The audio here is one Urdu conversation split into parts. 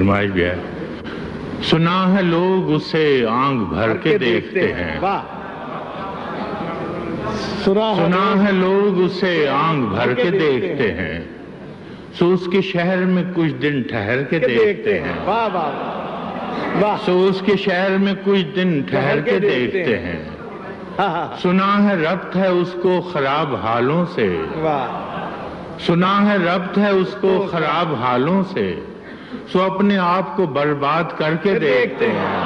فرمائش بھی ہے۔ سنا ہے لوگ اسے آنکھ بھر کے دیکھتے ہیں۔ سنا ہے لوگ اسے آنکھ بھر کے دیکھتے ہیں۔ سو اس کے شہر میں کچھ دن ٹھہر کے دیکھتے ہیں۔ سو اس کے شہر میں کچھ دن ٹھہر کے دیکھتے ہیں۔ ہاں ہاں سنا ہے ربط ہے اس کو خراب حالوں سے۔ سنا ہے ربط ہے اس کو خراب حالوں سے۔ سو اپنے آپ کو برباد کر کے دیکھتے ہیں۔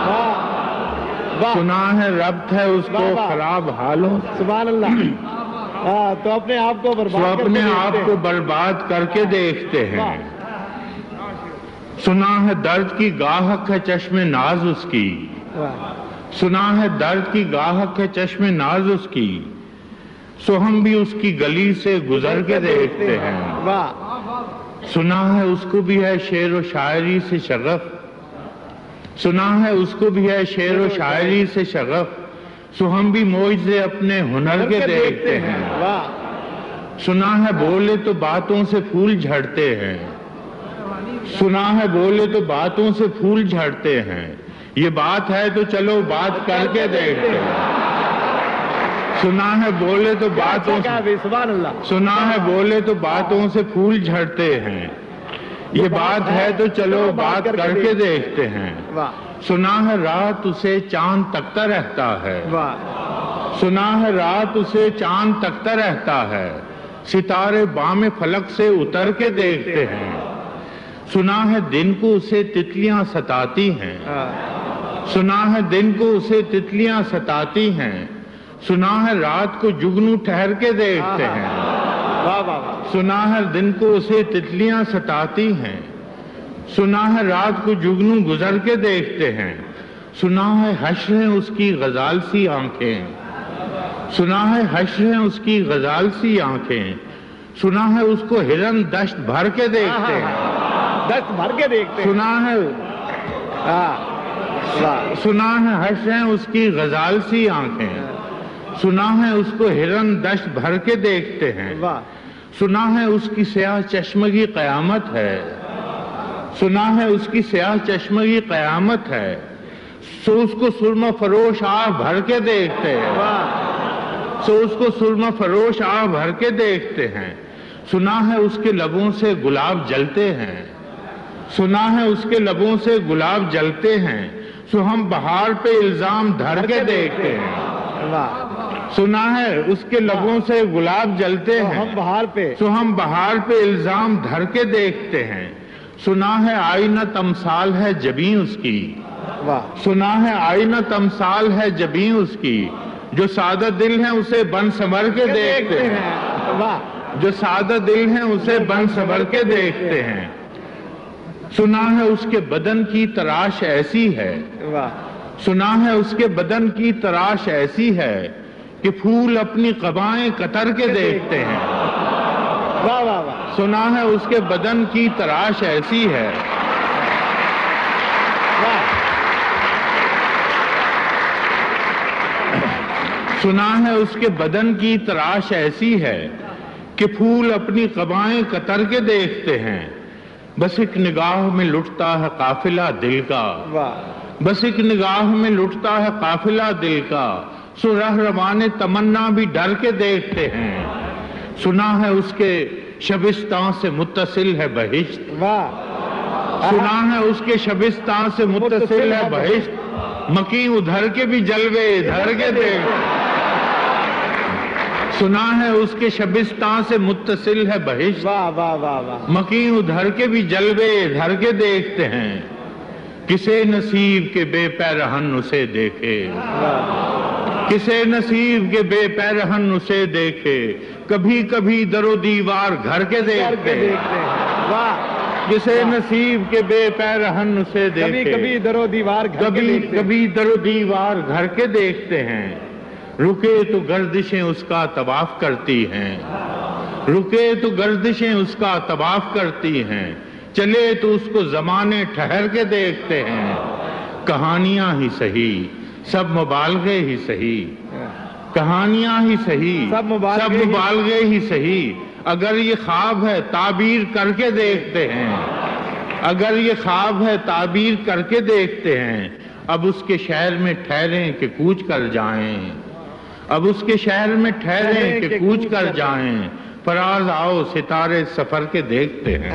سنا ہے ربط ہے اس کو۔ خراب حالوں سبحان اللہ۔ ہاں تو اپنے آپ کو برباد اپنے آپ کو۔ برباد کر کے دیکھتے ہیں۔ سنا ہے درد کی گاہک ہے چشم ناز اس کی۔ سنا ہے درد کی گاہک ہے چشم ناز اس کی۔ سو ہم بھی اس کی گلی سے گزر کے دیکھتے ہیں۔ واہ۔ سنا ہے اس کو بھی ہے شعر و شاعری سے شغف سنا ہے اس کو بھی ہے شعر و شاعری سے شغف سو ہم بھی موجے اپنے ہنر کے دیکھتے ہیں۔ سنا ہے بولے تو باتوں سے پھول جھڑتے ہیں۔ سنا ہے بولے تو باتوں سے پھول جھڑتے ہیں۔ یہ بات ہے تو چلو بات کر کے دیکھتے ہیں۔ سنا ہے بولے تو باتوں سنا ہے بولے تو باتوں سے پھول جھڑتے ہیں۔ یہ بات ہے تو چلو بات کر کے دیکھتے ہیں۔ سنا ہے رات اسے چاند تکتا رہتا ہے۔ سنا ہے رات اسے چاند تکتا رہتا ہے۔ ستارے بام فلک سے اتر کے دیکھتے ہیں۔ سنا ہے دن کو اسے تتلیاں ستاتی ہیں۔ ہاں۔ سنا ہے دن کو اسے تتلیاں ستاتی ہیں۔ سنا ہے رات کو جگنو ٹھہر کے دیکھتے ہیں۔ سنا ہے دن کو اسے تتلیاں ستاتی ہیں۔ سنا ہے رات کو جگنو گزر کے دیکھتے ہیں۔ سنا ہے حشر ہیں اس کی غزال سی آنکھیں۔ سنا ہے حشر ہیں اس کی غزال سی آنکھیں۔ سنا ہے اس کو ہرن دشت بھر کے دیکھتے ہیں۔ دست بھر کے دیکھتے ہیں۔ سنا ہے ہاں سنا ہے حشر ہیں اس کی غزال سی آنکھیں۔ سنا ہے اس کو ہرن دشت بھر کے دیکھتے ہیں۔ سنا ہے اس کی سیاہ چشمگی قیامت ہے۔ سنا ہے اس کی سیاہ چشمگی قیامت ہے۔ سو اس کو سرما فروش آ بھر کے دیکھتے ہیں۔ سو اس کو سرما فروش آ بھر کے دیکھتے ہیں۔ سنا ہے اس کے لبوں سے گلاب جلتے ہیں۔ سنا ہے اس کے لبوں سے گلاب جلتے ہیں۔ سو ہم بہار پہ الزام دھر کے دیکھتے ہیں۔ واہ۔ سنا ہے اس کے لبوں سے گلاب جلتے ہیں ہم بہار پہ۔ سو ہم بہار پہ الزام دھر کے دیکھتے ہیں۔ سنا ہے آئینہ تمثال ہے جبیں اس کی۔ سنا ہے آئینہ تمثال ہے جبیں اس کی۔ جو سادہ دل ہیں اسے بن سمر کے دیکھتے ہیں۔ جو سادہ دل ہیں اسے بن سمر کے دیکھتے ہیں۔ سنا ہے اس کے بدن کی تراش ایسی ہے۔ سنا ہے اس کے بدن کی تراش ایسی ہے۔ کہ پھول اپنی قبائیں کتر کے دیکھتے ہیں۔ واہ واہ واہ۔ سنا ہے اس کے بدن کی تراش ایسی ہے۔ سنا ہے اس کے بدن کی تراش ایسی ہے کہ پھول اپنی قبائیں کتر کے دیکھتے ہیں۔ بس ایک نگاہ میں لٹتا ہے قافلہ دل کا۔ بس ایک نگاہ میں لٹتا ہے قافلہ دل کا۔ سو رہ روان تمنا بھی ڈر کے دیکھتے ہیں۔ سنا ہے اس کے شبستان سے متصل ہے بہشت۔ سنا ہے اس کے شبستان سے متصل ہے بہشت۔ مکی ادھر کے بھی جلوے ادھر کے دیکھ۔ سنا ہے اس کے شبستان سے متصل ہے بہشت۔ واہ واہ واہ واہ۔ مکی ادھر کے بھی جلوے ادھر کے دیکھتے ہیں۔ کسے نصیب کے بے پیرہن اسے دیکھے۔ کسے نصیب کے بے پیرہن اسے دیکھے کبھی کبھی در و دیوار گھر کے دیکھتے ہیں واہ۔ جسے نصیب کے بے پیرہن اسے کبھی دیکھے۔ کبھی درو دیوار گھر کبھی کبھی در و دیوار گھر کے دیکھتے ہیں۔ رکے تو گردشیں اس کا طواف کرتی ہیں۔ رکے تو گردشیں اس کا طواف کرتی ہیں۔ چلے تو اس کو زمانے ٹھہر کے دیکھتے ہیں۔ کہانیاں ہی صحیح۔ سب مبالغے ہی صحیح۔ کہانیاں ہی صحیح۔ سب مبالغے ہی- صحیح۔ اگر یہ خواب ہے تعبیر کر کے دیکھتے ہیں۔ اگر یہ خواب ہے تعبیر کر کے دیکھتے ہیں۔ اب اس کے شہر میں ٹھہریں کہ کوچ کر جائیں۔ اب اس کے شہر میں ٹھہریں کہ کوچ کر جائیں۔ فراز آؤ ستارے سفر کے دیکھتے ہیں۔